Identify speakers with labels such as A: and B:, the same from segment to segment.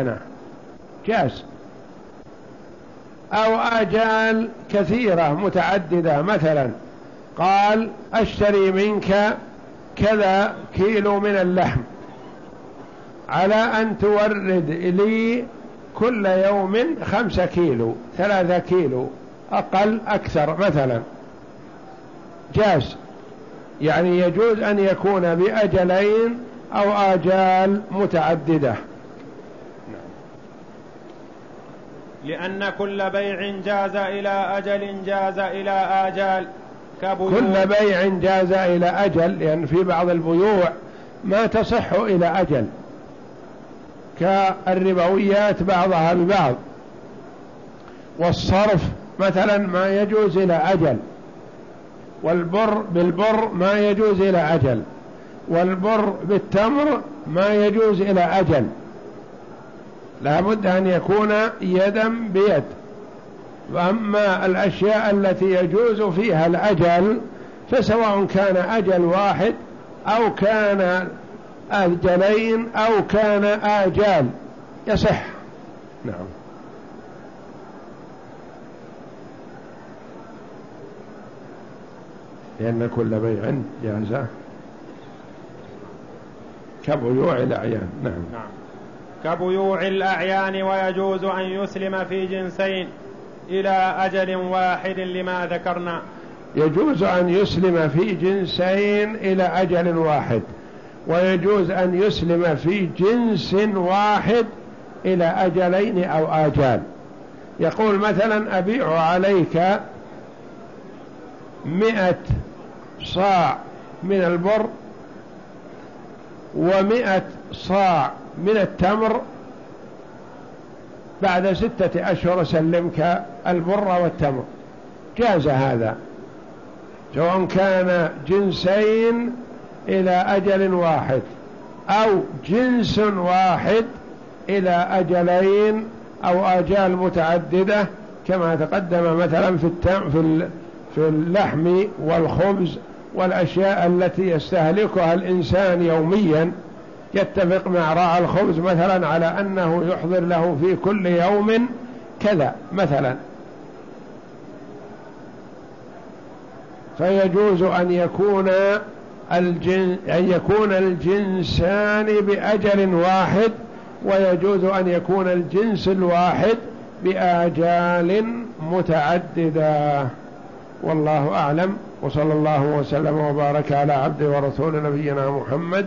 A: أنا. جاز. أو آجال كثيرة متعددة. مثلا قال أشتري منك كذا كيلو من اللحم. على أن تورد لي كل يوم خمسة كيلو ثلاثة كيلو. أقل أكثر مثلا. جاز. يعني يجوز أن يكون بأجلين أو آجال متعددة.
B: لأن كل بيع جاز إلى أجل جاز إلى آجال.
A: كبيوع. كل بيع جاز إلى أجل لأن في بعض البيوع ما تصح إلى أجل. كالربويات بعضها ببعض. والصرف مثلا ما يجوز إلى أجل. والبر بالبر ما يجوز إلى أجل. والبر بالتمر ما يجوز إلى أجل. لا بد أن يكون يدا بيد. وأما الأشياء التي يجوز فيها الأجل فسواء كان أجل واحد أو كان أجلين أو كان آجال يصح. نعم. لأن كل بيع جاز كبيوع الأعيان. نعم. نعم.
B: كبيوع الأعيان ويجوز أن يسلم في جنسين إلى أجل واحد لما ذكرنا.
A: يجوز أن يسلم في جنسين إلى أجل واحد. ويجوز أن يسلم في جنس واحد إلى أجلين أو آجال. يقول مثلا أبيع عليك مئة صاع من البر ومئة صاع من التمر بعد ستة أشهر سلمك البر والتمر. جاز هذا. سواء كان جنسين إلى أجل واحد أو جنس واحد إلى أجلين أو آجال متعددة كما تقدم مثلا في في في اللحم والخبز والأشياء التي يستهلكها الإنسان يوميا. يتفق مع راعى الخبز مثلا على أنه يحضر له في كل يوم كذا مثلا. فيجوز أن يكون الجن أن يكون الجنسان بأجل واحد ويجوز أن يكون الجنس الواحد بآجال متعددة. والله أعلم. وصلى الله وسلم وبارك على عبد ورسول نبينا محمد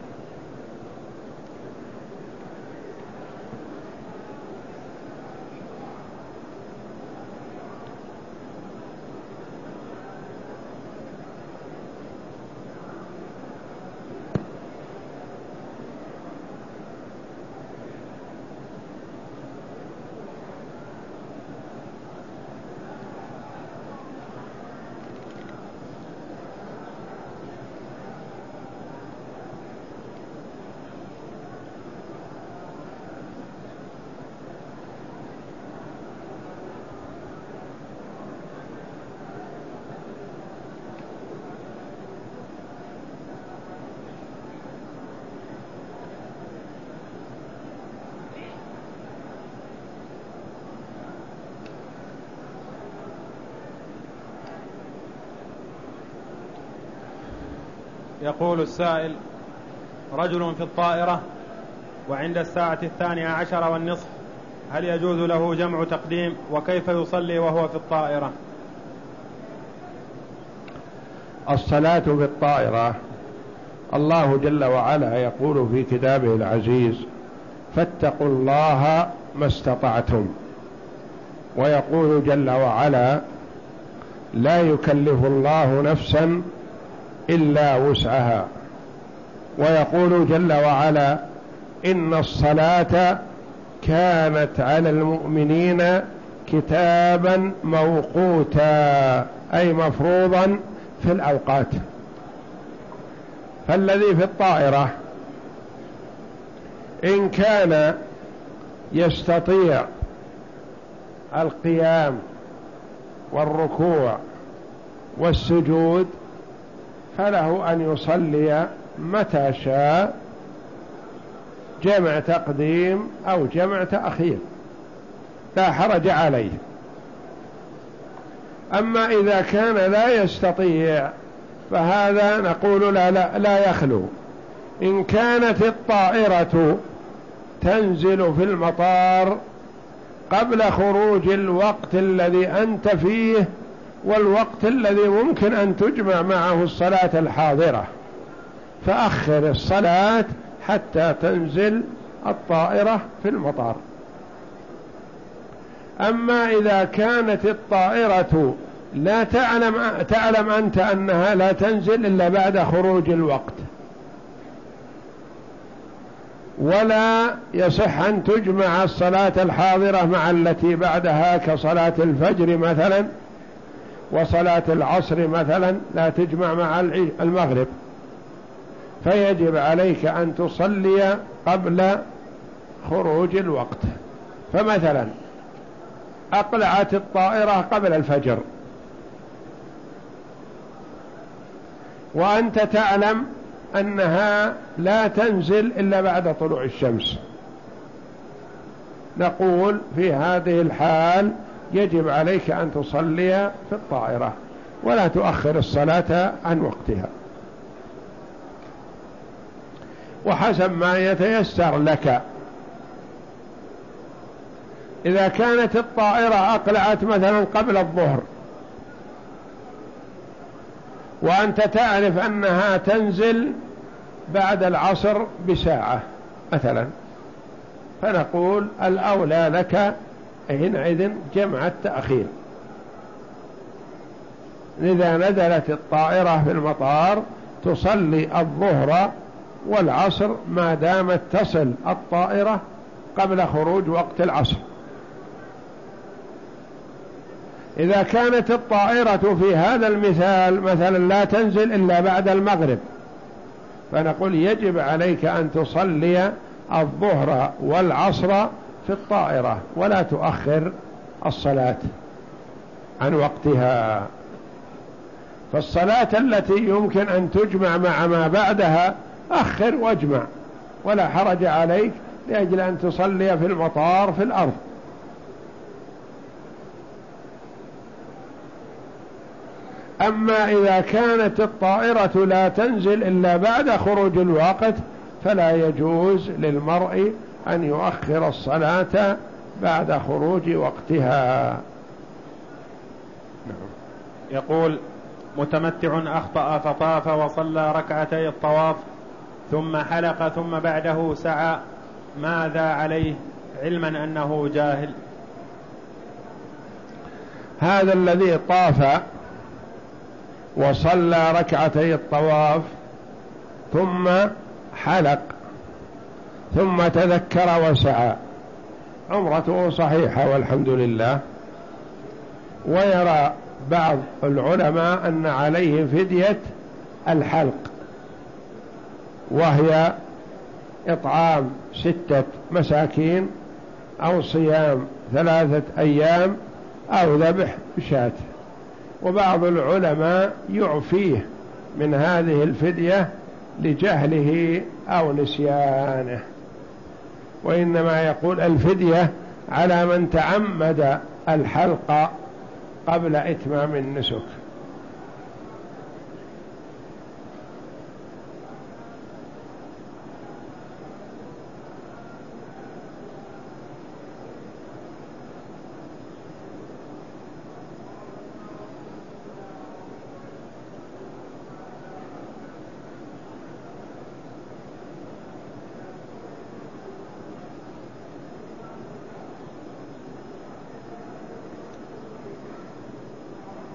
B: يقول السائل رجل في الطائرة وعند الساعة الثانية عشر والنصف هل يجوز له جمع تقديم وكيف يصلي وهو في الطائرة؟
A: الصلاة بالطائرة الله جل وعلا يقول في كتابه العزيز فاتقوا الله ما استطعتم. ويقول جل وعلا لا يكلف الله نفسا إلا وسعها. ويقول جل وعلا إن الصلاة كانت على المؤمنين كتابا موقوتا أي مفروضا في الأوقات. فالذي في الطائرة إن كان يستطيع القيام والركوع والسجود فله أن يصلي متى شاء جمع تقديم أو جمع تأخير لا حرج عليه. أما إذا كان لا يستطيع فهذا نقول لا, لا, لا يخلو. إن كانت الطائرة تنزل في المطار قبل خروج الوقت الذي أنت فيه والوقت الذي ممكن أن تجمع معه الصلاة الحاضرة. فأخر الصلاة حتى تنزل الطائرة في المطار. أما إذا كانت الطائرة لا تعلم تعلم أنت أنها لا تنزل إلا بعد خروج الوقت. ولا يصح أن تجمع الصلاة الحاضرة مع التي بعدها كصلاة الفجر مثلا. وصلاة العصر مثلا لا تجمع مع المغرب. فيجب عليك أن تصلي قبل خروج الوقت. فمثلا أقلعت الطائرة قبل الفجر. وأنت تعلم أنها لا تنزل إلا بعد طلوع الشمس. نقول في هذه الحال يجب عليك أن تصلي في الطائرة ولا تؤخر الصلاة عن وقتها. وحسب ما يتيسر لك. إذا كانت الطائرة أقلعت مثلا قبل الظهر وأنت تعرف أنها تنزل بعد العصر بساعة مثلا فنقول الأولى لك حينئذ جمع التأخير. إذا نزلت الطائرة في المطار تصلي الظهر والعصر ما دامت تصل الطائرة قبل خروج وقت العصر. إذا كانت الطائرة في هذا المثال مثلا لا تنزل إلا بعد المغرب فنقول يجب عليك أن تصلي الظهر والعصر في الطائرة ولا تؤخر الصلاة عن وقتها. فالصلاة التي يمكن أن تجمع مع ما بعدها أخر واجمع ولا حرج عليك لأجل أن تصلي في المطار في الأرض. أما إذا كانت الطائرة لا تنزل إلا بعد خروج الوقت فلا يجوز للمرء أن يؤخر الصلاة بعد خروج وقتها.
B: نعم. يقول متمتع أخطأ فطاف وصلى ركعتي الطواف ثم حلق ثم بعده سعى ماذا عليه؟ علما أنه جاهل.
A: هذا الذي طاف وصلى ركعتي الطواف ثم حلق. ثم تذكر وسعى. عمرته صحيحة والحمد لله. ويرى بعض العلماء أن عليه فدية الحلق وهي إطعام ستة مساكين أو صيام ثلاثة أيام أو ذبح شاة وبعض العلماء يعفيه من هذه الفدية لجهله أو نسيانه. وإنما يقول الفدية على من تعمد الحلق قبل إتمام النسك.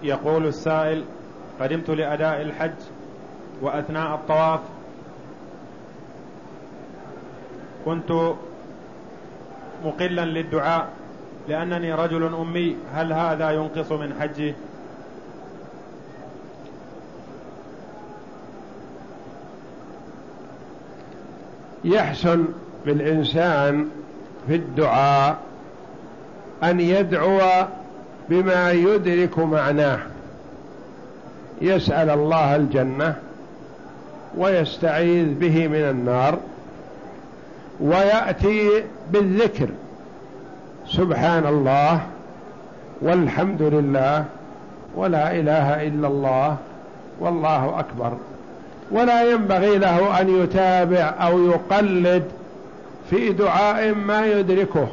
B: يقول السائل قدمت لأداء الحج وأثناء الطواف. كنت مقلا للدعاء لأنني رجل أمي هل هذا ينقص من حجي؟
A: يحسن بالإنسان في الدعاء أن يدعو بما يدرك معناه. يسأل الله الجنة ويستعيذ به من النار ويأتي بالذكر. سبحان الله والحمد لله ولا إله إلا الله والله أكبر. ولا ينبغي له أن يتابع أو يقلد في دعاء ما يدركه.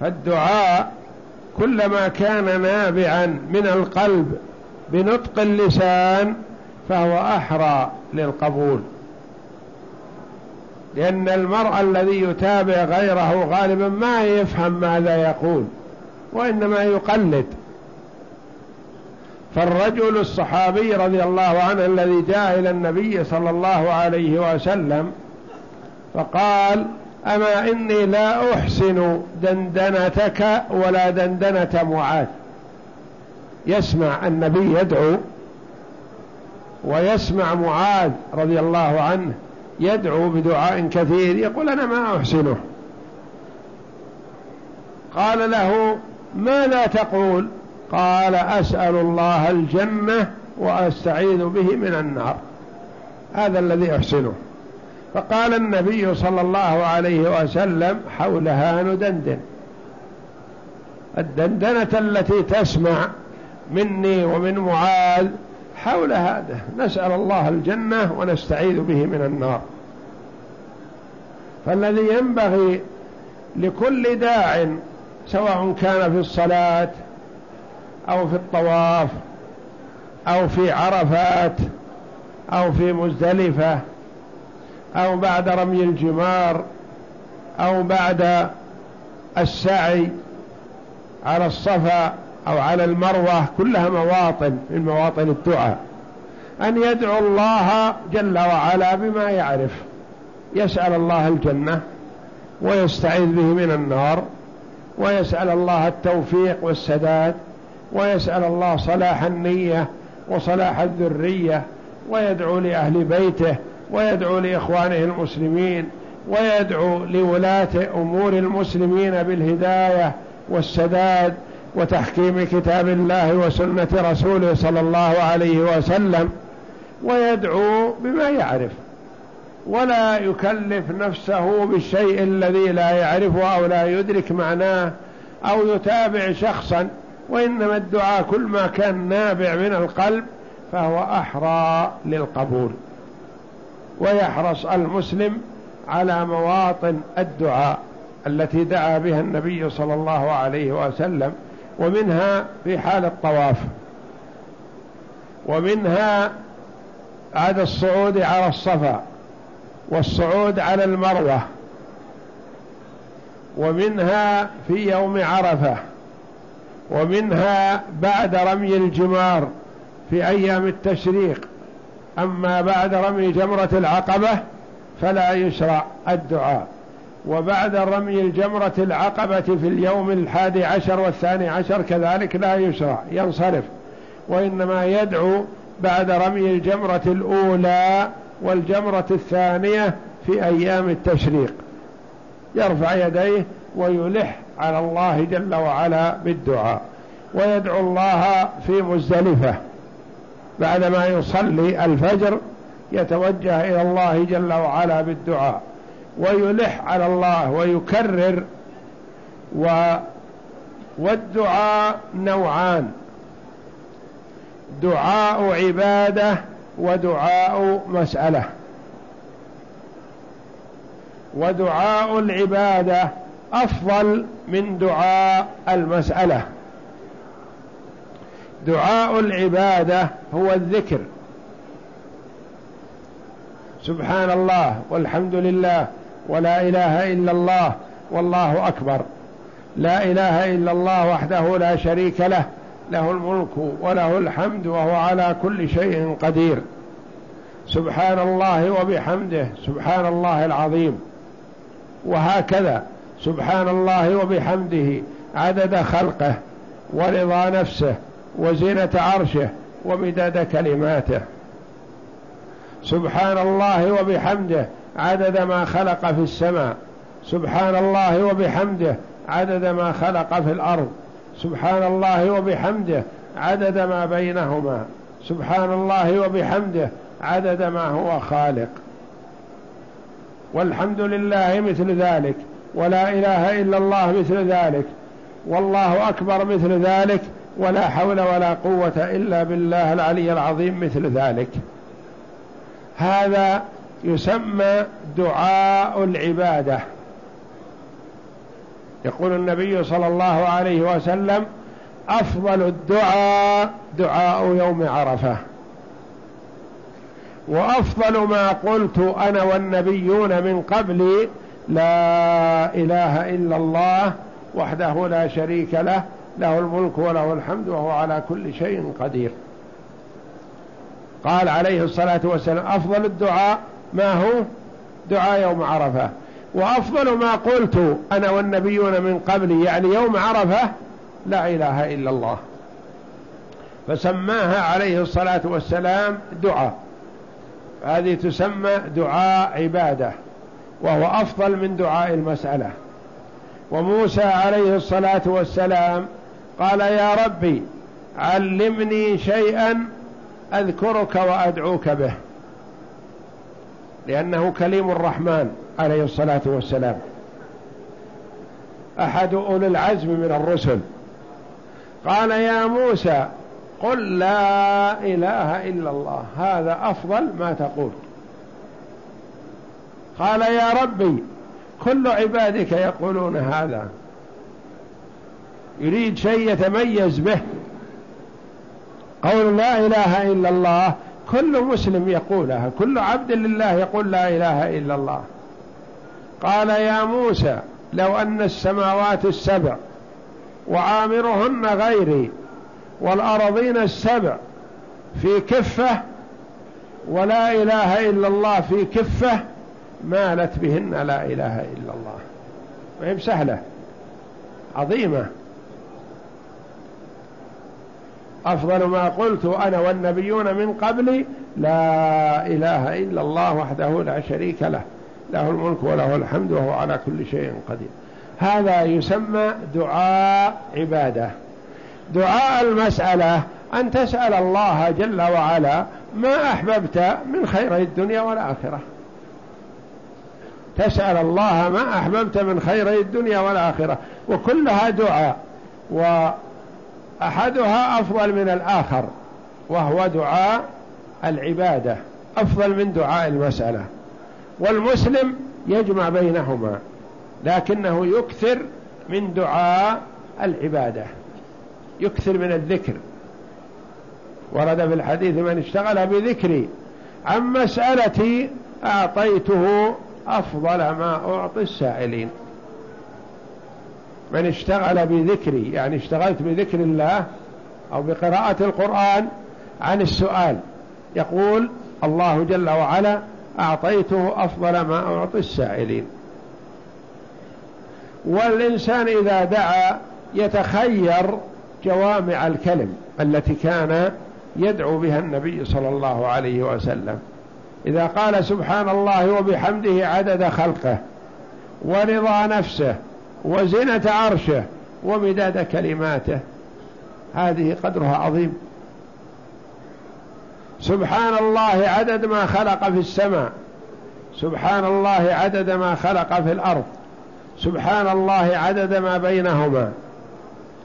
A: فالدعاء كلما كان نابعا من القلب بنطق اللسان فهو أحرى للقبول. لأن المرء الذي يتابع غيره غالبا ما يفهم ماذا يقول وإنما يقلد. فالرجل الصحابي رضي الله عنه الذي جاء إلى النبي صلى الله عليه وسلم فقال أما إني لا أحسن دندنتك ولا دندنة معاذ. يسمع النبي يدعو ويسمع معاذ رضي الله عنه يدعو بدعاء كثير يقول أنا ما أحسنه. قال له ماذا تقول؟ قال أسأل الله الجنة وأستعيذ به من النار. هذا الذي أحسنه. فقال النبي صلى الله عليه وسلم حولها ندندن. الدندنة التي تسمع مني ومن معاذ حول هذا. نسأل الله الجنة ونستعيذ به من النار. فالذي ينبغي لكل داع سواء كان في الصلاة أو في الطواف أو في عرفات أو في مزدلفة أو بعد رمي الجمار أو بعد السعي على الصفا أو على المروة كلها مواطن من مواطن الدعاء. أن يدعو الله جل وعلا بما يعرف. يسأل الله الجنة ويستعيذ به من النار ويسأل الله التوفيق والسداد ويسأل الله صلاح النية وصلاح الذرية ويدعو لأهل بيته ويدعو لإخوانه المسلمين ويدعو لولاة أمور المسلمين بالهداية والسداد وتحكيم كتاب الله وسنة رسوله صلى الله عليه وسلم ويدعو بما يعرف. ولا يكلف نفسه بالشيء الذي لا يعرفه أو لا يدرك معناه أو يتابع شخصا وإنما الدعاء كل ما كان نابع من القلب فهو أحرى للقبول. ويحرص المسلم على مواطن الدعاء التي دعا بها النبي صلى الله عليه وسلم ومنها في حال الطواف. ومنها بعد الصعود على الصفا والصعود على المروة. ومنها في يوم عرفة ومنها بعد رمي الجمار في أيام التشريق. أما بعد رمي جمرة العقبة فلا يشرع الدعاء. وبعد رمي الجمرة العقبة في اليوم الحادي عشر والثاني عشر كذلك لا يشرع ينصرف. وإنما يدعو بعد رمي الجمرة الأولى والجمرة الثانية في أيام التشريق. يرفع يديه ويلح على الله جل وعلا بالدعاء. ويدعو الله في مزدلفة. بعدما يصلي الفجر يتوجه إلى الله جل وعلا بالدعاء ويلح على الله ويكرر و والدعاء نوعان. دعاء عبادة ودعاء مسألة. ودعاء العبادة أفضل من دعاء المسألة. دعاء العبادة هو الذكر. سبحان الله والحمد لله ولا إله إلا الله والله أكبر. لا إله إلا الله وحده لا شريك له له الملك وله الحمد وهو على كل شيء قدير. سبحان الله وبحمده سبحان الله العظيم. وهكذا سبحان الله وبحمده عدد خلقه ورضا نفسه وزينة عرشه ومداد كلماته. سبحان الله وبحمده عدد ما خلق في السماء. سبحان الله وبحمده عدد ما خلق في الأرض. سبحان الله وبحمده عدد ما بينهما. سبحان الله وبحمده عدد ما هو خالق. والحمد لله مثل ذلك. ولا إله إلا الله مثل ذلك. والله أكبر مثل ذلك. ولا حول ولا قوة إلا بالله العلي العظيم مثل ذلك. هذا يسمى دعاء العبادة. يقول النبي صلى الله عليه وسلم أفضل الدعاء دعاء يوم عرفة. وأفضل ما قلت أنا والنبيون من قبلي لا إله إلا الله وحده لا شريك له له الملك وله الحمد وهو على كل شيء قدير. قال عليه الصلاة والسلام أفضل الدعاء ما هو؟ دعاء يوم عرفة. وأفضل ما قلت أنا والنبيون من قبلي يعني يوم عرفة لا إله إلا الله. فسماها عليه الصلاة والسلام دعاء. هذه تسمى دعاء عبادة وهو أفضل من دعاء المسألة. وموسى عليه الصلاة والسلام قال يا ربي علمني شيئا أذكرك وأدعوك به. لأنه كليم الرحمن عليه الصلاة والسلام. أحد أولي العزم من الرسل. قال يا موسى قل لا إله إلا الله هذا أفضل ما تقول. قال يا ربي كل عبادك يقولون هذا. يريد شيء يتميز به. قول لا إله إلا الله كل مسلم يقولها كل عبد لله يقول لا إله إلا الله. قال يا موسى لو أن السماوات السبع وعامرهن غيري والأرضين السبع في كفة ولا إله إلا الله في كفة مالت بهن لا إله إلا الله. ما هي بسهلة عظيمة. أفضل ما قلت أنا والنبيون من قبلي لا إله إلا الله وحده لا شريك له له الملك وله الحمد وهو على كل شيء قدير. هذا يسمى دعاء عبادة. دعاء المسألة أن تسأل الله جل وعلا ما أحببت من خير الدنيا والآخرة. تسأل الله ما أحببت من خير الدنيا والآخرة وكلها دعاء. وأحدها أفضل من الآخر وهو دعاء العبادة أفضل من دعاء المسألة. والمسلم يجمع بينهما لكنه يكثر من دعاء العبادة يكثر من الذكر. ورد في الحديث من اشتغل بذكري عن مسألتي أعطيته أفضل ما أعطي السائلين. من اشتغل بذكري يعني اشتغلت بذكر الله أو بقراءة القرآن عن السؤال. يقول الله جل وعلا أعطيته أفضل ما أعطي السائلين. والإنسان إذا دعا يتخير جوامع الكلم التي كان يدعو بها النبي صلى الله عليه وسلم. إذا قال سبحان الله وبحمده عدد خلقه ورضا نفسه وزنة عرشه ومداد كلماته. هذه قدرها عظيم. سبحان الله عدد ما خلق في السماء. سبحان الله عدد ما خلق في الأرض. سبحان الله عدد ما بينهما.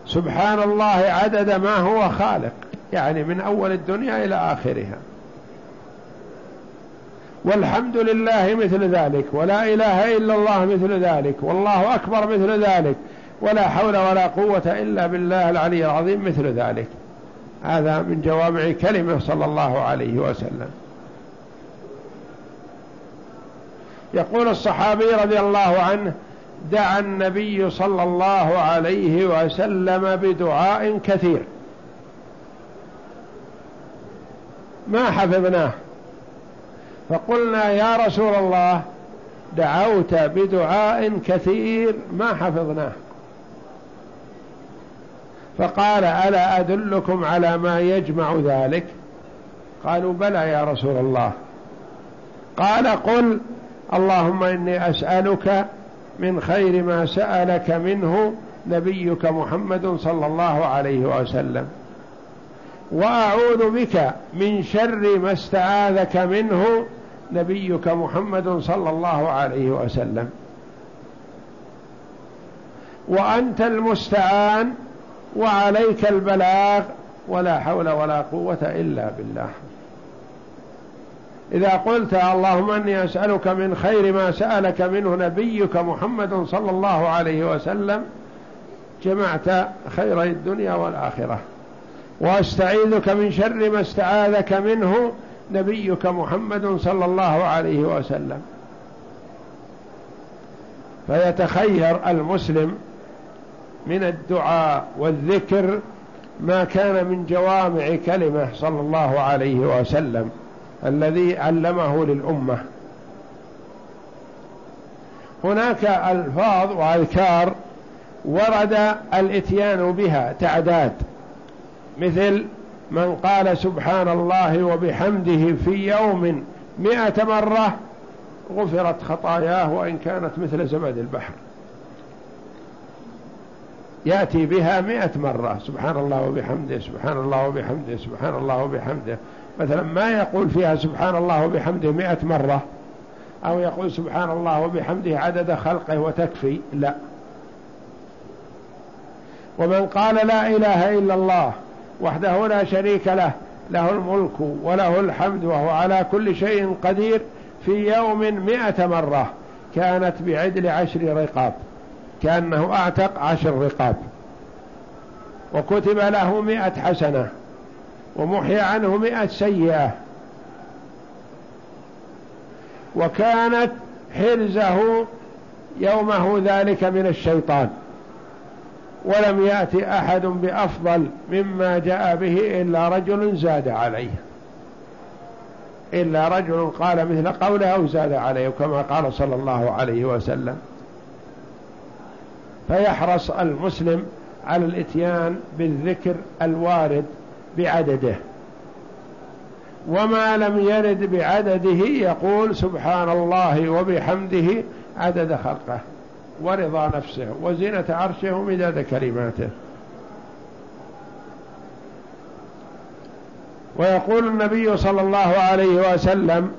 A: سبحان الله عدد ما هو خالق. يعني من أول الدنيا إلى آخرها. والحمد لله مثل ذلك ولا إله إلا الله مثل ذلك والله أكبر مثل ذلك ولا حول ولا قوة إلا بالله العلي العظيم مثل ذلك. هذا من جوامع كلمة صلى الله عليه وسلم. يقول الصحابي رضي الله عنه دعا النبي صلى الله عليه وسلم بدعاء كثير. ما حفظناه. فقلنا يا رسول الله دعوت بدعاء كثير ما حفظناه. فقال ألا أدلكم على ما يجمع ذلك؟ قالوا بلى يا رسول الله. قال قل اللهم إني أسألك من خير ما سألك منه نبيك محمد صلى الله عليه وسلم. وأعوذ بك من شر ما استعاذك منه نبيك محمد صلى الله عليه وسلم. وأنت المستعان وعليك البلاغ ولا حول ولا قوة إلا بالله. إذا قلت اللهم أني أسألك من خير ما سألك منه نبيك محمد صلى الله عليه وسلم جمعت خير الدنيا والآخرة. وأستعيذك من شر ما استعاذك منه نبيك محمد صلى الله عليه وسلم. فيتخير المسلم من الدعاء والذكر ما كان من جوامع كلمة صلى الله عليه وسلم الذي علمه للأمة. هناك ألفاظ وأذكار ورد الإتيان بها تعداد مثل من قال سبحان الله وبحمده في يوم مئة مرة غفرت خطاياه وإن كانت مثل زبد البحر. يأتي بها مئة مرة سبحان الله وبحمده سبحان الله وبحمده سبحان الله وبحمده. مثلا ما يقول فيها سبحان الله وبحمده مئة مرة أو يقول سبحان الله وبحمده عدد خلقه وتكفي لا. ومن قال لا إله إلا الله وحده لا شريك له له الملك وله الحمد وهو على كل شيء قدير في يوم مئة مرة كانت بعدل عشر رقاب كأنه أعتق عشر رقاب. وكتب له مئة حسنة ومحي عنه مئة سيئة. وكانت حرزه يومه ذلك من الشيطان. ولم يأتي أحد بأفضل مما جاء به إلا رجل زاد عليه. إلا رجل قال مثل قوله أو زاد عليه كما قال صلى الله عليه وسلم. فيحرص المسلم على الإتيان بالذكر الوارد بعدده. وما لم يرد بعدده يقول سبحان الله وبحمده عدد خلقه. ورضا نفسه وزينة عرشه ومداد كلماته. ويقول النبي صلى الله عليه وسلم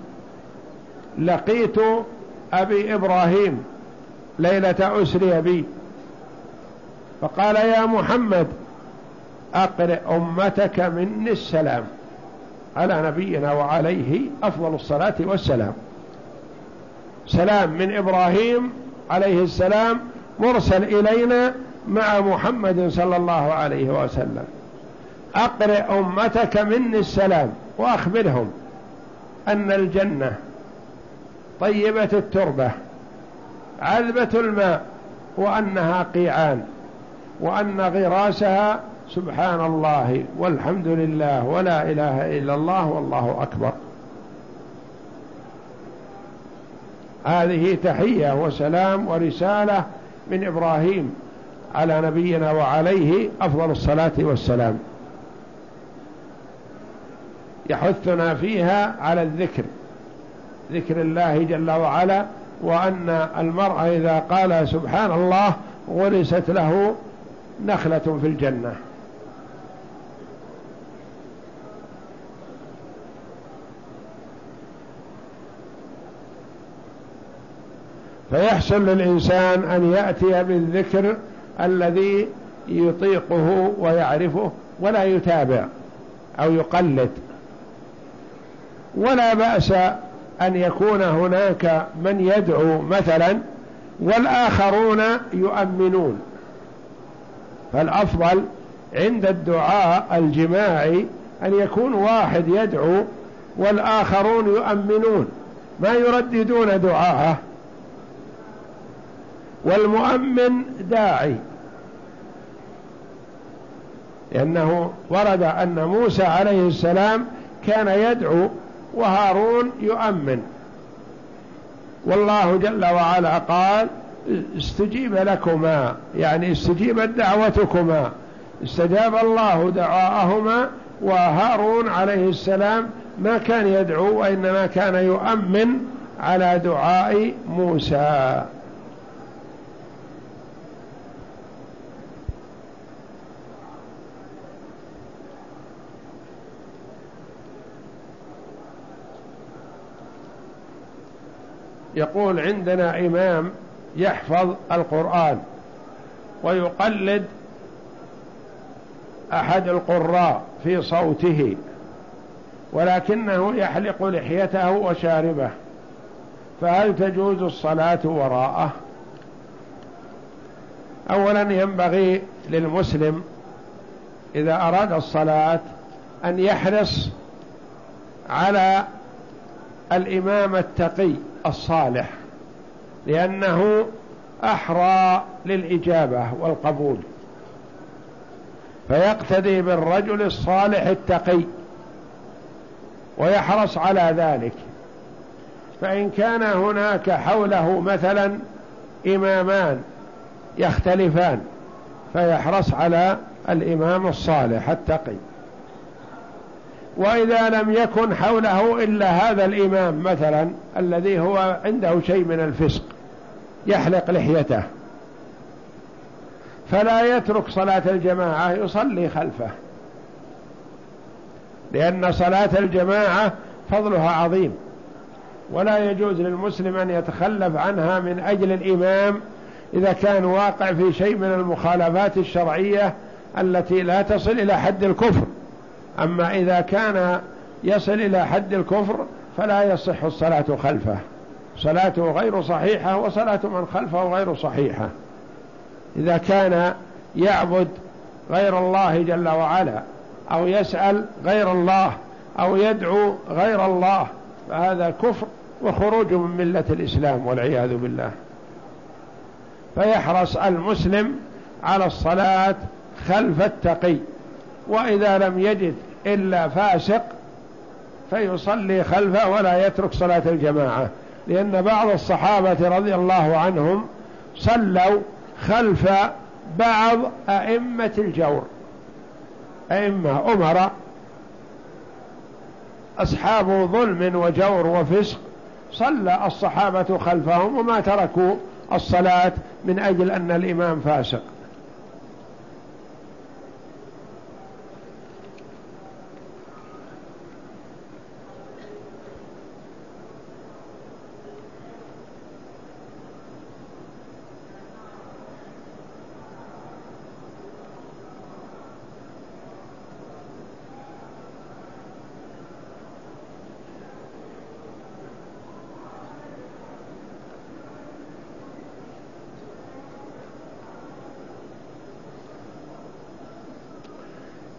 A: لقيت أبي إبراهيم ليلة أسري بي. فقال يا محمد أقرئ أمتك مني السلام. على نبينا وعليه أفضل الصلاة والسلام. سلام من إبراهيم عليه السلام مرسل إلينا مع محمد صلى الله عليه وسلم. أقرئ أمتك مني السلام وأخبرهم أن الجنة طيبة التربة عذبة الماء وأنها قيعان وأن غراسها سبحان الله والحمد لله ولا إله إلا الله والله أكبر. هذه تحية وسلام ورسالة من إبراهيم على نبينا وعليه أفضل الصلاة والسلام. يحثنا فيها على الذكر ذكر الله جل وعلا وأن المرء إذا قال سبحان الله غرست له نخلة في الجنة. فيحسن للإنسان أن يأتي بالذكر الذي يطيقه ويعرفه ولا يتابع أو يقلد. ولا بأس أن يكون هناك من يدعو مثلا والآخرون يؤمنون. فالأفضل عند الدعاء الجماعي أن يكون واحد يدعو والآخرون يؤمنون. ما يرددون دعاءه. والمؤمن داعي. لأنه ورد أن موسى عليه السلام كان يدعو وهارون يؤمن. والله جل وعلا قال استجيب لكما يعني استجيبت دعوتكما. استجاب الله دعاءهما وهارون عليه السلام ما كان يدعو وإنما كان يؤمن على دعاء موسى. يقول عندنا إمام يحفظ القرآن ويقلد أحد القراء في صوته ولكنه يحلق لحيته وشاربه فهل تجوز الصلاة وراءه؟ أولا ينبغي للمسلم إذا أراد الصلاة أن يحرص على الإمام التقي. الصالح لأنه أحرى للإجابة والقبول. فيقتدي بالرجل الصالح التقي ويحرص على ذلك. فإن كان هناك حوله مثلا إمامان يختلفان فيحرص على الإمام الصالح التقي. وإذا لم يكن حوله إلا هذا الإمام مثلا الذي هو عنده شيء من الفسق يحلق لحيته. فلا يترك صلاة الجماعة يصلي خلفه. لأن صلاة الجماعة فضلها عظيم. ولا يجوز للمسلم أن يتخلف عنها من أجل الإمام إذا كان واقع في شيء من المخالفات الشرعية التي لا تصل إلى حد الكفر. أما إذا كان يصل إلى حد الكفر فلا يصح الصلاة خلفه. صلاته غير صحيحة وصلاة من خلفه غير صحيحة. إذا كان يعبد غير الله جل وعلا أو يسأل غير الله أو يدعو غير الله فهذا كفر وخروج من ملة الإسلام والعياذ بالله. فيحرص المسلم على الصلاة خلف التقي. وإذا لم يجد إلا فاسق فيصلي خلفه ولا يترك صلاة الجماعة. لأن بعض الصحابة رضي الله عنهم صلوا خلف بعض أئمة الجور. أئمة أمراء أصحاب ظلم وجور وفسق. صلى الصحابة خلفهم وما تركوا الصلاة من أجل أن الإمام فاسق.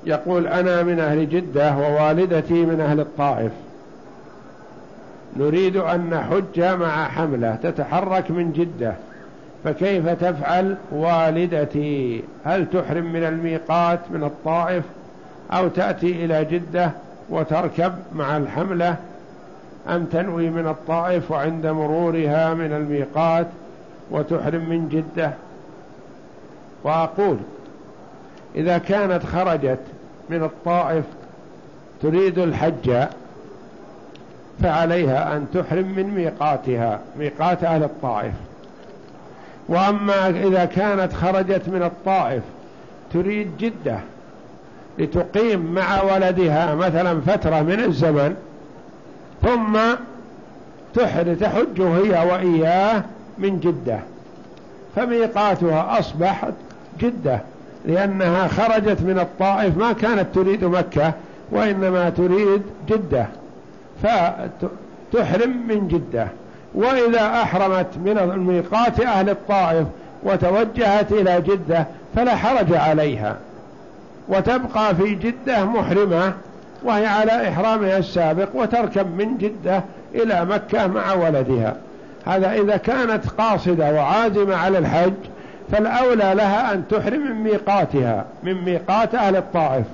A: يقول أنا من أهل جدة ووالدتي من أهل الطائف. نريد أن نحج مع حملة تتحرك من جدة فكيف تفعل والدتي؟ هل تحرم من الميقات من الطائف أو تأتي إلى جدة وتركب مع الحملة؟ أم تنوي من الطائف وعند مرورها من الميقات وتحرم من جدة؟ وأقول إذا كانت خرجت من الطائف تريد الحج فعليها أن تحرم من ميقاتها ميقات أهل الطائف. وأما إذا كانت خرجت من الطائف تريد جدة لتقيم مع ولدها مثلا فترة من الزمن ثم تحج هي وإياه من جدة فميقاتها أصبحت جدة. لأنها خرجت من الطائف ما كانت تريد مكة وإنما تريد جدة. فتحرم من جدة. وإذا أحرمت من الميقات أهل الطائف وتوجهت إلى جدة فلا حرج عليها. وتبقى في جدة محرمة وهي على إحرامها السابق وتركب من جدة إلى مكة مع ولدها. هذا إذا كانت قاصدة وعازمة على الحج فالأولى لها أن تحرم من ميقاتها من ميقات أهل الطائف.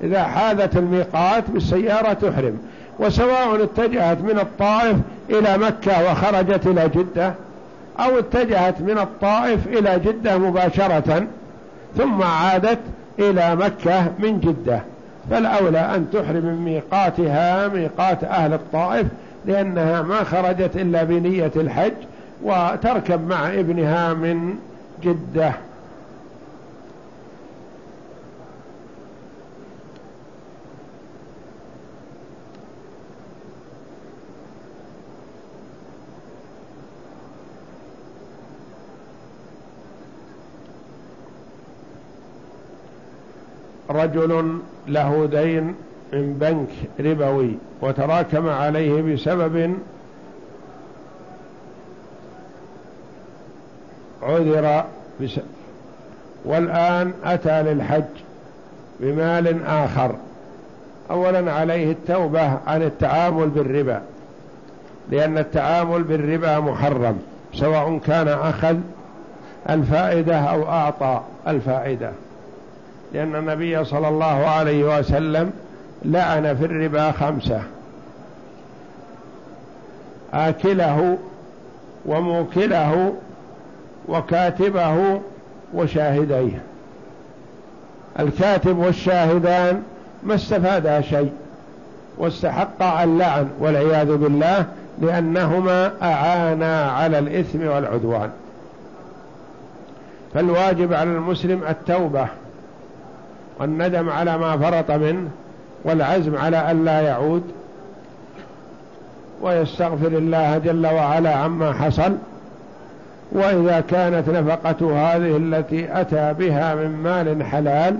A: إذا حاذت الميقات بالسيارة تحرم. وسواء اتجهت من الطائف إلى مكة وخرجت إلى جدة أو اتجهت من الطائف إلى جدة مباشرة ثم عادت إلى مكة من جدة. فالأولى أن تحرم من ميقاتها ميقات أهل الطائف لأنها ما خرجت إلا بنية الحج وتركب مع ابنها من جدة. رجل له دين من بنك ربوي وتراكم عليه بسبب عذر بس والآن أتى للحج بمال آخر. أولا عليه التوبة عن التعامل بالربا لأن التعامل بالربا محرم سواء كان أخذ الفائدة أو أعطى الفائدة. لأن النبي صلى الله عليه وسلم لعن في الربا خمسة. آكله وموكله وكاتبه وشاهديه. الكاتب والشاهدان ما استفادا شيء واستحق اللعن والعياذ بالله لأنهما أعانا على الإثم والعدوان. فالواجب على المسلم التوبة والندم على ما فرط منه والعزم على أن لا يعود ويستغفر الله جل وعلا عما حصل. وإذا كانت نفقة هذه التي أتى بها من مال حلال